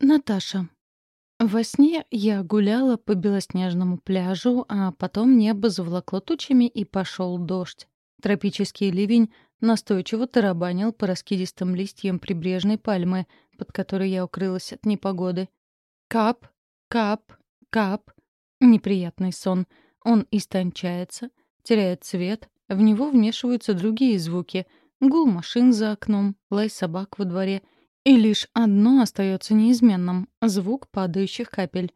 Наташа. Во сне я гуляла по белоснежному пляжу, а потом небо заволокло тучами и пошел дождь. Тропический ливень настойчиво тарабанил по раскидистым листьям прибрежной пальмы, под которой я укрылась от непогоды. Кап, кап, кап. Неприятный сон. Он истончается, теряет цвет, в него вмешиваются другие звуки. Гул машин за окном, лай собак во дворе — и лишь одно остается неизменным — звук падающих капель.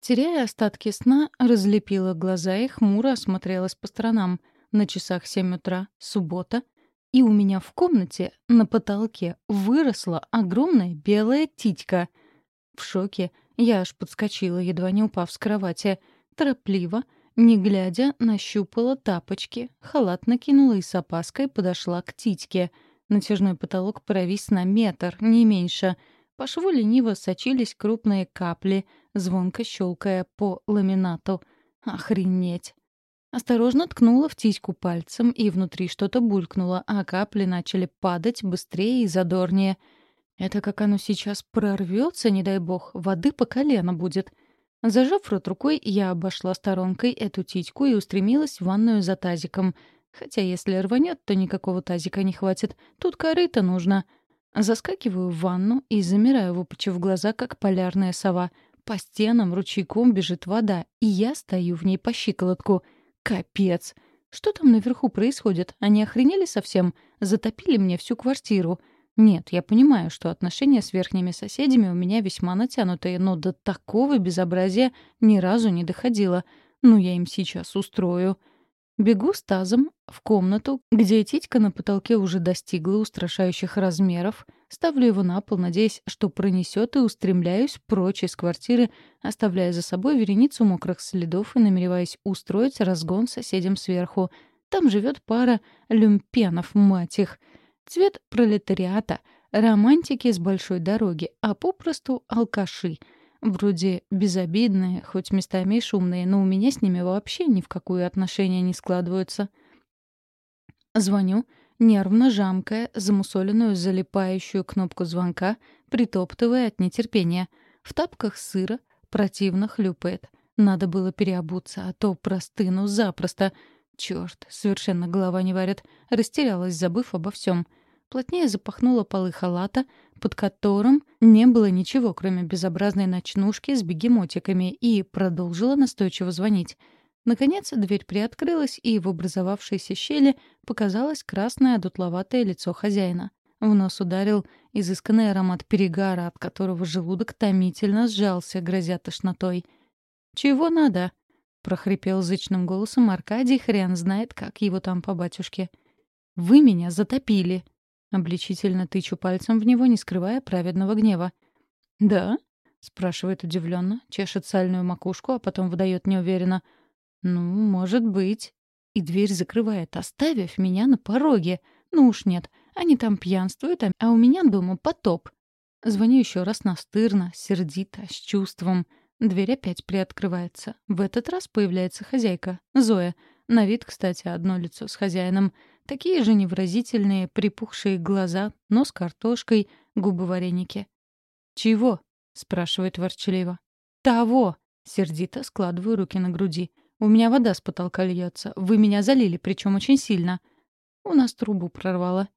Теряя остатки сна, разлепила глаза и хмуро осмотрелась по сторонам. На часах семь утра, суббота, и у меня в комнате на потолке выросла огромная белая титька. В шоке я аж подскочила, едва не упав с кровати. Торопливо, не глядя, нащупала тапочки, халат накинула и с опаской подошла к титьке — Натяжной потолок провис на метр, не меньше. По шву лениво сочились крупные капли, звонко щелкая по ламинату. Охренеть! Осторожно ткнула в тиську пальцем, и внутри что-то булькнуло, а капли начали падать быстрее и задорнее. Это как оно сейчас прорвется, не дай бог, воды по колено будет. Зажав рот рукой, я обошла сторонкой эту титьку и устремилась в ванную за тазиком — Хотя если рванет, то никакого тазика не хватит. Тут корыто нужно. Заскакиваю в ванну и замираю, выпучив глаза, как полярная сова. По стенам ручейком бежит вода, и я стою в ней по щиколотку. Капец! Что там наверху происходит? Они охренели совсем? Затопили мне всю квартиру. Нет, я понимаю, что отношения с верхними соседями у меня весьма натянутые, но до такого безобразия ни разу не доходило. Ну, я им сейчас устрою. Бегу с тазом в комнату, где титька на потолке уже достигла устрашающих размеров, ставлю его на пол, надеясь, что пронесет, и устремляюсь прочь из квартиры, оставляя за собой вереницу мокрых следов и намереваясь устроить разгон соседям сверху. Там живет пара люмпенов, мать их. Цвет пролетариата, романтики с большой дороги, а попросту алкаши — Вроде безобидные, хоть местами и шумные, но у меня с ними вообще ни в какую отношения не складываются. Звоню, нервно жамкая замусоленную залипающую кнопку звонка, притоптывая от нетерпения. В тапках сыра противно хлюпает. Надо было переобуться, а то простыну запросто. Чёрт, совершенно голова не варит. Растерялась, забыв обо всем плотнее запахнула полы халата, под которым не было ничего, кроме безобразной ночнушки с бегемотиками, и продолжила настойчиво звонить. Наконец дверь приоткрылась, и в образовавшейся щели показалось красное дутловатое лицо хозяина. В нос ударил изысканный аромат перегара, от которого желудок томительно сжался, грозя тошнотой. «Чего надо?» — прохрипел зычным голосом Аркадий, хрен знает, как его там по батюшке. «Вы меня затопили!» Обличительно тычу пальцем в него, не скрывая праведного гнева. «Да?» — спрашивает удивленно, чешет сальную макушку, а потом выдает неуверенно. «Ну, может быть». И дверь закрывает, оставив меня на пороге. Ну уж нет, они там пьянствуют, а, а у меня дома потоп. Звоню еще раз настырно, сердито, с чувством. Дверь опять приоткрывается. В этот раз появляется хозяйка, Зоя. На вид, кстати, одно лицо с хозяином — Такие же невыразительные, припухшие глаза, нос картошкой, губы вареники. «Чего?» — спрашивает ворчливо. «Того!» — сердито складываю руки на груди. «У меня вода с потолка льется. Вы меня залили, причем очень сильно. У нас трубу прорвало».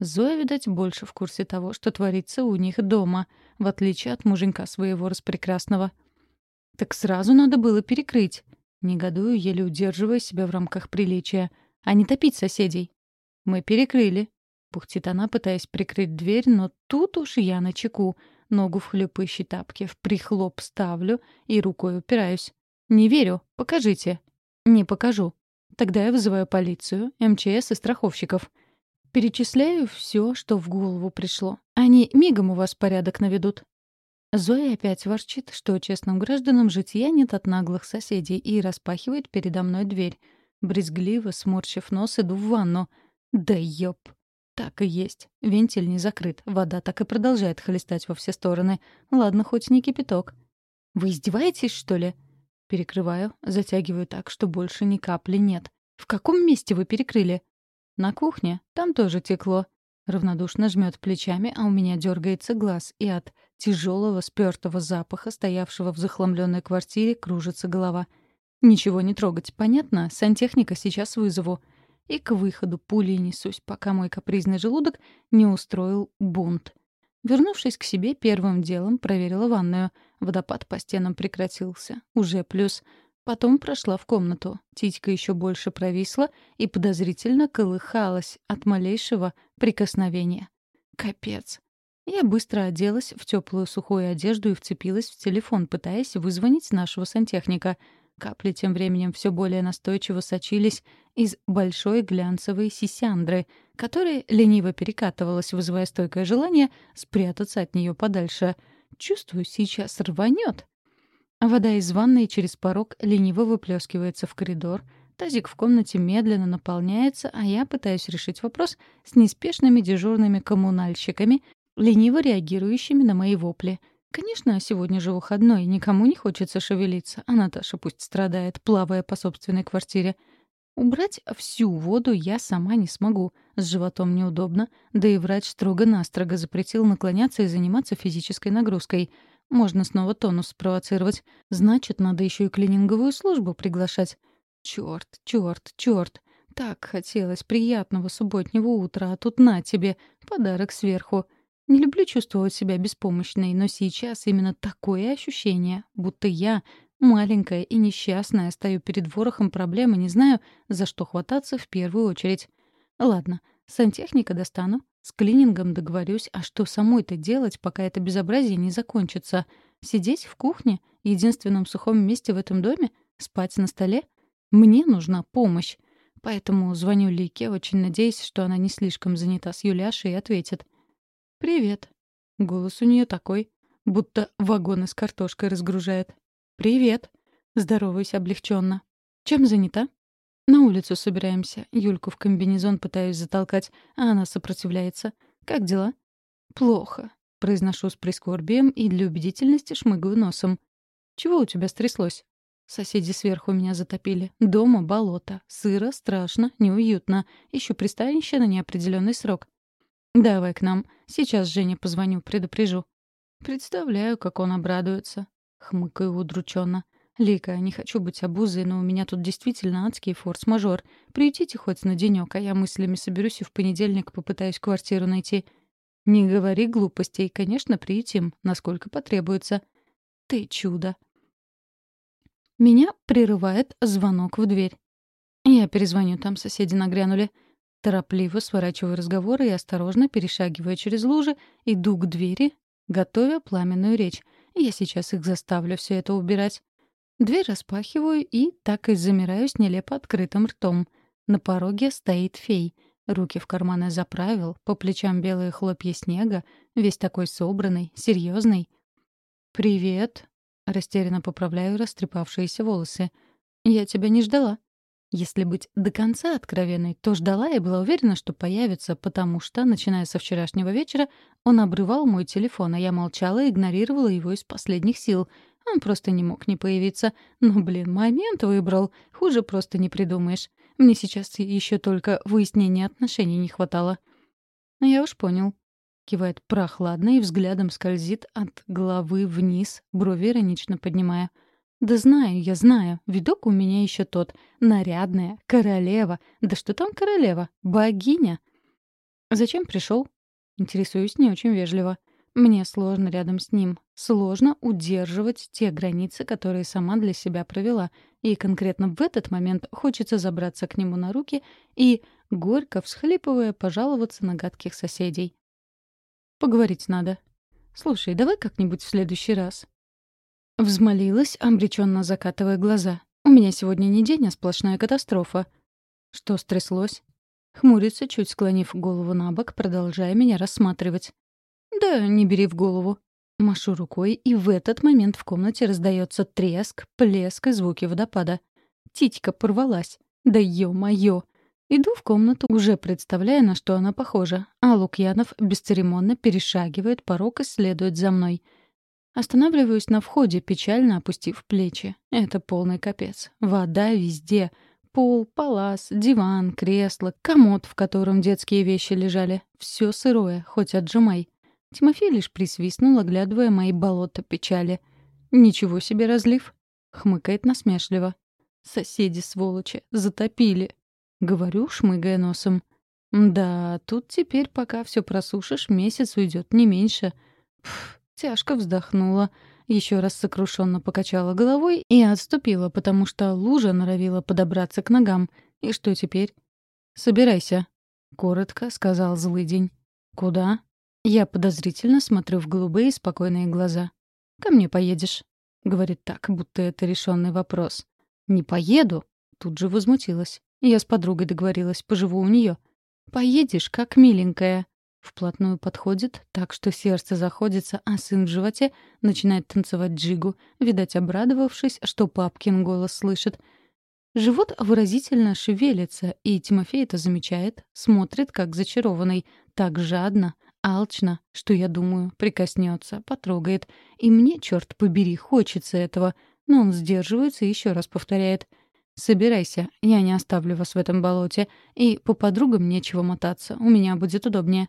Зоя, видать, больше в курсе того, что творится у них дома, в отличие от муженька своего распрекрасного. «Так сразу надо было перекрыть». Негодую, еле удерживая себя в рамках приличия. «А не топить соседей». «Мы перекрыли», — пухтит она, пытаясь прикрыть дверь, но тут уж я на чеку. Ногу в хлюпающей тапке в прихлоп ставлю и рукой упираюсь. «Не верю. Покажите». «Не покажу. Тогда я вызываю полицию, МЧС и страховщиков». Перечисляю все, что в голову пришло. Они мигом у вас порядок наведут. Зоя опять ворчит, что честным гражданам житья нет от наглых соседей, и распахивает передо мной дверь. Брезгливо, сморщив нос, иду в ванну — да ёп. Так и есть. Вентиль не закрыт. Вода так и продолжает хлестать во все стороны. Ладно, хоть не кипяток. Вы издеваетесь, что ли? Перекрываю, затягиваю так, что больше ни капли нет. В каком месте вы перекрыли? На кухне. Там тоже текло. Равнодушно жмет плечами, а у меня дергается глаз, и от тяжелого спёртого запаха, стоявшего в захламленной квартире, кружится голова. Ничего не трогать, понятно? Сантехника сейчас вызову. И к выходу пулей несусь, пока мой капризный желудок не устроил бунт. Вернувшись к себе, первым делом проверила ванную. Водопад по стенам прекратился. Уже плюс. Потом прошла в комнату. Титька еще больше провисла и подозрительно колыхалась от малейшего прикосновения. Капец. Я быстро оделась в теплую сухую одежду и вцепилась в телефон, пытаясь вызвонить нашего сантехника. Капли тем временем все более настойчиво сочились из большой глянцевой сисяндры, которая лениво перекатывалась, вызывая стойкое желание спрятаться от нее подальше. Чувствую, сейчас рванет. Вода из ванной через порог лениво выплескивается в коридор. Тазик в комнате медленно наполняется, а я пытаюсь решить вопрос с неспешными дежурными коммунальщиками, лениво реагирующими на мои вопли. Конечно, сегодня же выходной, никому не хочется шевелиться, а Наташа пусть страдает, плавая по собственной квартире. Убрать всю воду я сама не смогу, с животом неудобно, да и врач строго-настрого запретил наклоняться и заниматься физической нагрузкой — можно снова тонус спровоцировать. Значит, надо еще и клининговую службу приглашать. Черт, черт, черт. Так хотелось приятного субботнего утра, а тут на тебе, подарок сверху. Не люблю чувствовать себя беспомощной, но сейчас именно такое ощущение, будто я, маленькая и несчастная, стою перед ворохом проблем и не знаю, за что хвататься в первую очередь. Ладно, сантехника достану, с клинингом договорюсь, а что самой-то делать, пока это безобразие не закончится? Сидеть в кухне, единственном сухом месте в этом доме? Спать на столе? Мне нужна помощь. Поэтому звоню Лике, очень надеясь, что она не слишком занята с Юляшей, и ответит. «Привет». Голос у нее такой, будто вагоны с картошкой разгружает. «Привет». Здороваюсь облегченно. «Чем занята?» На улицу собираемся. Юльку в комбинезон пытаюсь затолкать, а она сопротивляется. Как дела? Плохо. Произношу с прискорбием и для убедительности шмыгаю носом. Чего у тебя стряслось? Соседи сверху меня затопили. Дома болото. Сыро, страшно, неуютно. Ищу пристанище на неопределенный срок. Давай к нам. Сейчас Жене позвоню, предупрежу. Представляю, как он обрадуется. Хмыкаю удрученно. «Лика, не хочу быть обузой, но у меня тут действительно адский форс-мажор. Приютите хоть на денёк, а я мыслями соберусь и в понедельник попытаюсь квартиру найти». «Не говори глупостей. Конечно, приютим, насколько потребуется». «Ты чудо». Меня прерывает звонок в дверь. Я перезвоню, там соседи нагрянули. Торопливо сворачиваю разговор и осторожно, перешагивая через лужи, иду к двери, готовя пламенную речь. Я сейчас их заставлю все это убирать. Дверь распахиваю и так и замираю с нелепо открытым ртом. На пороге стоит фей. Руки в карманы заправил, по плечам белые хлопья снега, весь такой собранный, серьезный. «Привет», — растерянно поправляю растрепавшиеся волосы. «Я тебя не ждала». Если быть до конца откровенной, то ждала и была уверена, что появится, потому что, начиная со вчерашнего вечера, он обрывал мой телефон, а я молчала и игнорировала его из последних сил — он просто не мог не появиться. Но, блин, момент выбрал. Хуже просто не придумаешь. Мне сейчас еще только выяснения отношений не хватало. Я уж понял. Кивает прохладно и взглядом скользит от головы вниз, брови иронично поднимая. «Да знаю, я знаю. Видок у меня еще тот. Нарядная, королева. Да что там королева? Богиня!» «Зачем пришел? Интересуюсь не очень вежливо. Мне сложно рядом с ним. Сложно удерживать те границы, которые сама для себя провела. И конкретно в этот момент хочется забраться к нему на руки и, горько всхлипывая, пожаловаться на гадких соседей. «Поговорить надо. Слушай, давай как-нибудь в следующий раз». Взмолилась, обреченно закатывая глаза. «У меня сегодня не день, а сплошная катастрофа». Что стряслось? Хмурится, чуть склонив голову на бок, продолжая меня рассматривать. «Да, не бери в голову». Машу рукой, и в этот момент в комнате раздается треск, плеск и звуки водопада. Титька порвалась. Да ё-моё! Иду в комнату, уже представляя, на что она похожа, а Лукьянов бесцеремонно перешагивает порог и следует за мной. Останавливаюсь на входе, печально опустив плечи. Это полный капец. Вода везде. Пол, палас, диван, кресло, комод, в котором детские вещи лежали. Все сырое, хоть отжимай. Тимофей лишь присвистнул, оглядывая мои болота печали. «Ничего себе разлив!» — хмыкает насмешливо. «Соседи, сволочи, затопили!» — говорю, шмыгая носом. «Да, тут теперь, пока все просушишь, месяц уйдет, не меньше». Пф, тяжко вздохнула. Еще раз сокрушенно покачала головой и отступила, потому что лужа норовила подобраться к ногам. И что теперь? «Собирайся», — коротко сказал злый день. «Куда?» Я подозрительно смотрю в голубые спокойные глаза. «Ко мне поедешь?» — говорит так, будто это решенный вопрос. «Не поеду?» — тут же возмутилась. Я с подругой договорилась, поживу у нее. «Поедешь, как миленькая». Вплотную подходит, так что сердце заходится, а сын в животе начинает танцевать джигу, видать, обрадовавшись, что папкин голос слышит. Живот выразительно шевелится, и Тимофей это замечает, смотрит, как зачарованный, так жадно — Алчно, что я думаю, прикоснется, потрогает. И мне, черт побери, хочется этого. Но он сдерживается и еще раз повторяет. «Собирайся, я не оставлю вас в этом болоте. И по подругам нечего мотаться, у меня будет удобнее».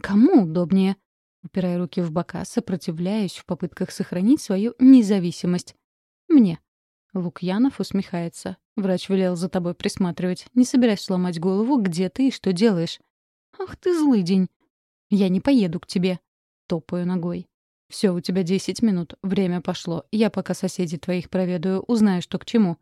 «Кому удобнее?» Упирая руки в бока, сопротивляюсь в попытках сохранить свою независимость. «Мне». Лукьянов усмехается. «Врач велел за тобой присматривать. Не собирайся сломать голову, где ты и что делаешь». «Ах ты злый день!» «Я не поеду к тебе», — топаю ногой. «Все, у тебя десять минут. Время пошло. Я пока соседей твоих проведаю, узнаю, что к чему».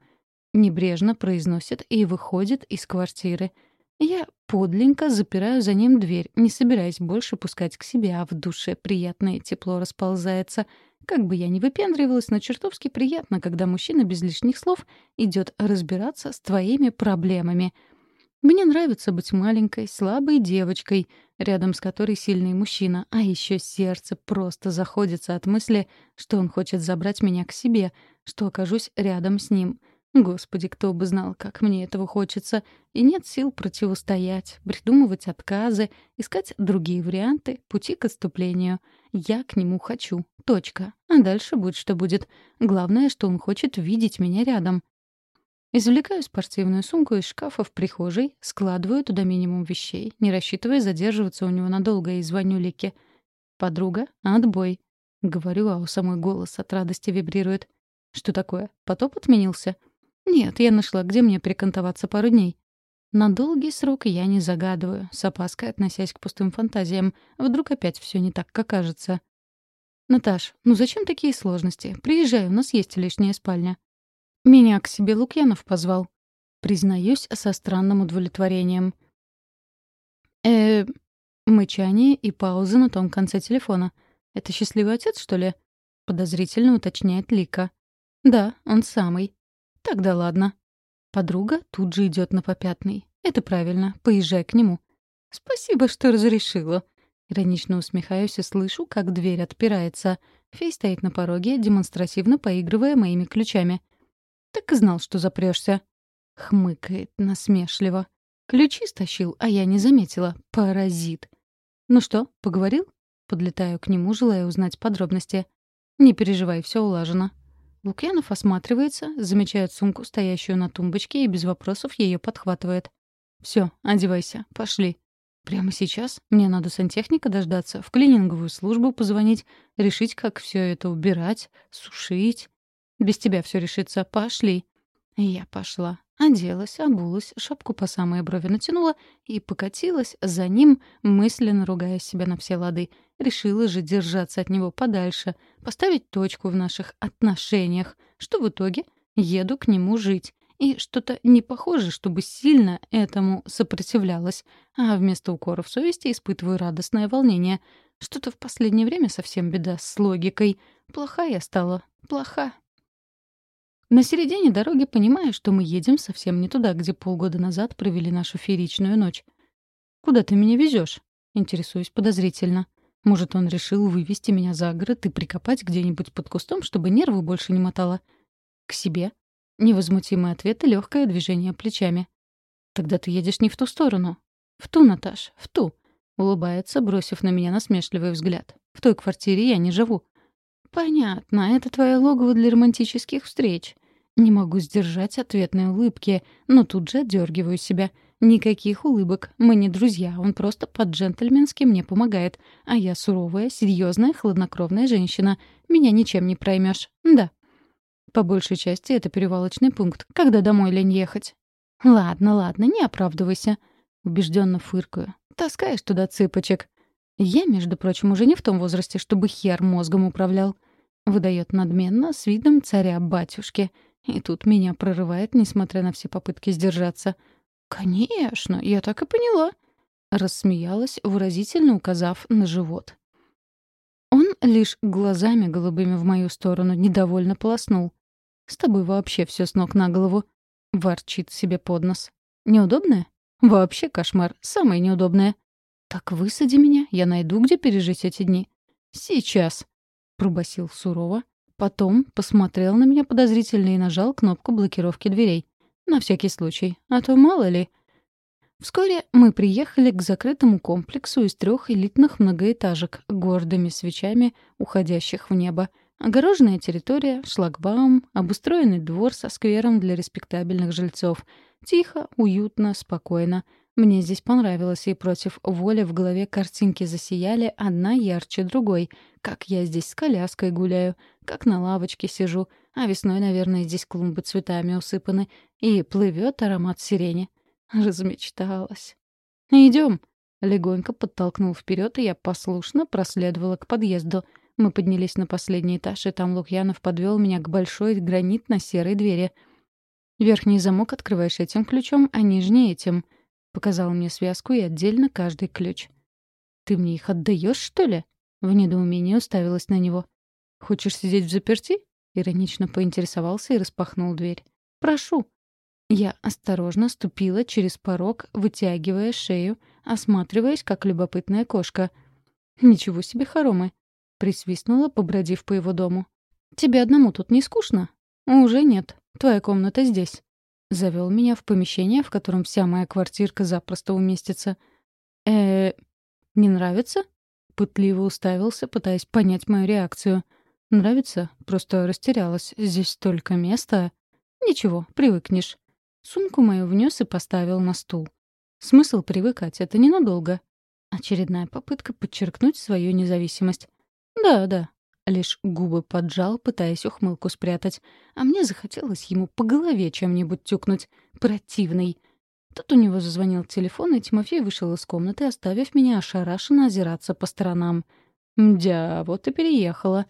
Небрежно произносит и выходит из квартиры. Я подленько запираю за ним дверь, не собираясь больше пускать к себе, а в душе приятное тепло расползается. Как бы я ни выпендривалась, но чертовски приятно, когда мужчина без лишних слов идет разбираться с твоими проблемами — мне нравится быть маленькой, слабой девочкой, рядом с которой сильный мужчина, а еще сердце просто заходится от мысли, что он хочет забрать меня к себе, что окажусь рядом с ним. Господи, кто бы знал, как мне этого хочется. И нет сил противостоять, придумывать отказы, искать другие варианты, пути к отступлению. Я к нему хочу. Точка. А дальше будет, что будет. Главное, что он хочет видеть меня рядом. Извлекаю спортивную сумку из шкафа в прихожей, складываю туда минимум вещей, не рассчитывая задерживаться у него надолго, и звоню Лике. «Подруга, отбой». Говорю, а у самой голос от радости вибрирует. «Что такое? Потоп отменился?» «Нет, я нашла, где мне прикантоваться пару дней». На долгий срок я не загадываю, с опаской относясь к пустым фантазиям. Вдруг опять все не так, как кажется. «Наташ, ну зачем такие сложности? Приезжай, у нас есть лишняя спальня». Меня к себе Лукьянов позвал. Признаюсь со странным удовлетворением. э Мычание и пауза на том конце телефона. «Это счастливый отец, что ли?» — подозрительно уточняет Лика. «Да, он самый». «Тогда ладно». Подруга тут же идет на попятный. «Это правильно. Поезжай к нему». «Спасибо, что разрешила». Иронично усмехаюсь и слышу, как дверь отпирается. Фей стоит на пороге, демонстративно поигрывая моими ключами. Так и знал, что запрешься. Хмыкает насмешливо. Ключи стащил, а я не заметила. Паразит. Ну что, поговорил? Подлетаю к нему, желая узнать подробности. Не переживай, все улажено. Лукьянов осматривается, замечает сумку, стоящую на тумбочке, и без вопросов ее подхватывает. Все, одевайся, пошли. Прямо сейчас мне надо сантехника дождаться, в клининговую службу позвонить, решить, как все это убирать, сушить. Без тебя все решится. Пошли». Я пошла. Оделась, обулась, шапку по самые брови натянула и покатилась за ним, мысленно ругая себя на все лады. Решила же держаться от него подальше, поставить точку в наших отношениях, что в итоге еду к нему жить. И что-то не похоже, чтобы сильно этому сопротивлялась, а вместо укоров совести испытываю радостное волнение. Что-то в последнее время совсем беда с логикой. Плохая стала, плоха. На середине дороги понимаю, что мы едем совсем не туда, где полгода назад провели нашу фееричную ночь. «Куда ты меня везешь? Интересуюсь подозрительно. Может, он решил вывести меня за город и прикопать где-нибудь под кустом, чтобы нервы больше не мотало? К себе? Невозмутимый ответ и легкое движение плечами. Тогда ты едешь не в ту сторону. В ту, Наташ, в ту. Улыбается, бросив на меня насмешливый взгляд. В той квартире я не живу. «Понятно, это твое логово для романтических встреч». Не могу сдержать ответной улыбки, но тут же отдергиваю себя. Никаких улыбок. Мы не друзья, он просто по-джентльменски мне помогает. А я суровая, серьезная, хладнокровная женщина. Меня ничем не проймешь. Да. По большей части это перевалочный пункт, когда домой лень ехать. Ладно, ладно, не оправдывайся. Убежденно фыркаю. Таскаешь туда цыпочек. Я, между прочим, уже не в том возрасте, чтобы хер мозгом управлял. Выдает надменно с видом царя-батюшки. И тут меня прорывает, несмотря на все попытки сдержаться. «Конечно, я так и поняла», — рассмеялась, выразительно указав на живот. Он лишь глазами голубыми в мою сторону недовольно полоснул. «С тобой вообще все с ног на голову», — ворчит себе под нос. «Неудобное? Вообще кошмар, самое неудобное. Так высади меня, я найду, где пережить эти дни». «Сейчас», — пробасил сурово, Потом посмотрел на меня подозрительно и нажал кнопку блокировки дверей. На всякий случай, а то мало ли. Вскоре мы приехали к закрытому комплексу из трех элитных многоэтажек, гордыми свечами, уходящих в небо. Огороженная территория, шлагбаум, обустроенный двор со сквером для респектабельных жильцов. Тихо, уютно, спокойно. Мне здесь понравилось, и против воли в голове картинки засияли одна ярче другой. Как я здесь с коляской гуляю, как на лавочке сижу, а весной, наверное, здесь клумбы цветами усыпаны, и плывет аромат сирени. Размечталась. Идем. Легонько подтолкнул вперед, и я послушно проследовала к подъезду. Мы поднялись на последний этаж, и там Лукьянов подвел меня к большой гранитно-серой двери. Верхний замок открываешь этим ключом, а нижний — этим — Показал мне связку и отдельно каждый ключ. «Ты мне их отдаешь, что ли?» В недоумении уставилась на него. «Хочешь сидеть в заперти?» Иронично поинтересовался и распахнул дверь. «Прошу». Я осторожно ступила через порог, вытягивая шею, осматриваясь, как любопытная кошка. «Ничего себе хоромы!» — присвистнула, побродив по его дому. «Тебе одному тут не скучно?» «Уже нет. Твоя комната здесь». Завел меня в помещение, в котором вся моя квартирка запросто уместится. э не нравится?» Пытливо уставился, пытаясь понять мою реакцию. «Нравится? Просто растерялась. Здесь столько места». «Ничего, привыкнешь». Сумку мою внес и поставил на стул. Смысл привыкать — это ненадолго. Очередная попытка подчеркнуть свою независимость. «Да, да, Лишь губы поджал, пытаясь ухмылку спрятать. А мне захотелось ему по голове чем-нибудь тюкнуть. Противный. Тут у него зазвонил телефон, и Тимофей вышел из комнаты, оставив меня ошарашенно озираться по сторонам. Мдя, вот и переехала.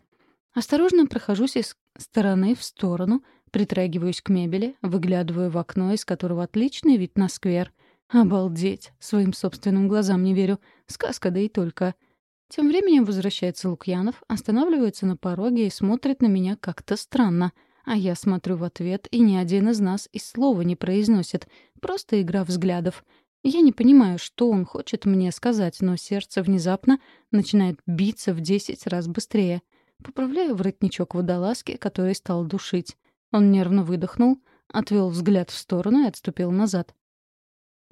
Осторожно прохожусь из стороны в сторону, притрагиваюсь к мебели, выглядываю в окно, из которого отличный вид на сквер. Обалдеть! Своим собственным глазам не верю. Сказка, да и только. Тем временем возвращается Лукьянов, останавливается на пороге и смотрит на меня как-то странно. А я смотрю в ответ, и ни один из нас и слова не произносит. Просто игра взглядов. Я не понимаю, что он хочет мне сказать, но сердце внезапно начинает биться в десять раз быстрее. Поправляю воротничок водолазки, который стал душить. Он нервно выдохнул, отвел взгляд в сторону и отступил назад.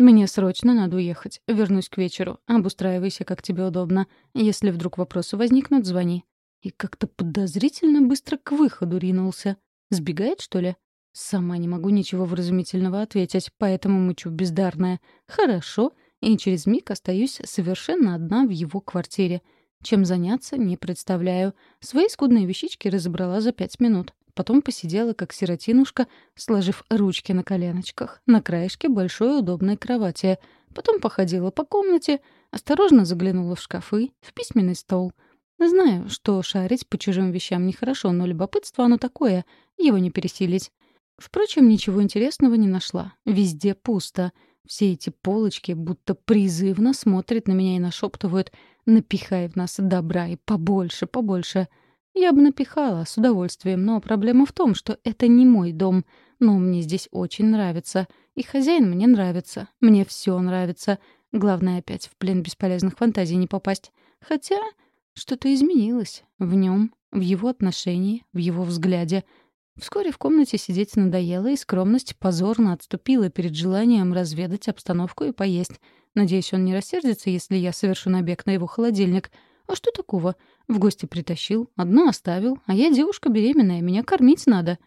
«Мне срочно надо уехать. Вернусь к вечеру. Обустраивайся, как тебе удобно. Если вдруг вопросы возникнут, звони». И как-то подозрительно быстро к выходу ринулся. Сбегает, что ли? Сама не могу ничего вразумительного ответить, поэтому мычу бездарная. «Хорошо». И через миг остаюсь совершенно одна в его квартире. Чем заняться, не представляю. Свои скудные вещички разобрала за пять минут. Потом посидела, как сиротинушка, сложив ручки на коленочках, на краешке большой удобной кровати. Потом походила по комнате, осторожно заглянула в шкафы, в письменный стол. Знаю, что шарить по чужим вещам нехорошо, но любопытство оно такое, его не пересилить. Впрочем, ничего интересного не нашла. Везде пусто. Все эти полочки будто призывно смотрят на меня и нашептывают «Напихай в нас добра и побольше, побольше». Я бы напихала с удовольствием, но проблема в том, что это не мой дом. Но мне здесь очень нравится. И хозяин мне нравится. Мне все нравится. Главное опять в плен бесполезных фантазий не попасть. Хотя что-то изменилось. В нем, в его отношении, в его взгляде. Вскоре в комнате сидеть надоело, и скромность позорно отступила перед желанием разведать обстановку и поесть. Надеюсь, он не рассердится, если я совершу набег на его холодильник — а что такого? В гости притащил, одну оставил, а я девушка беременная, меня кормить надо.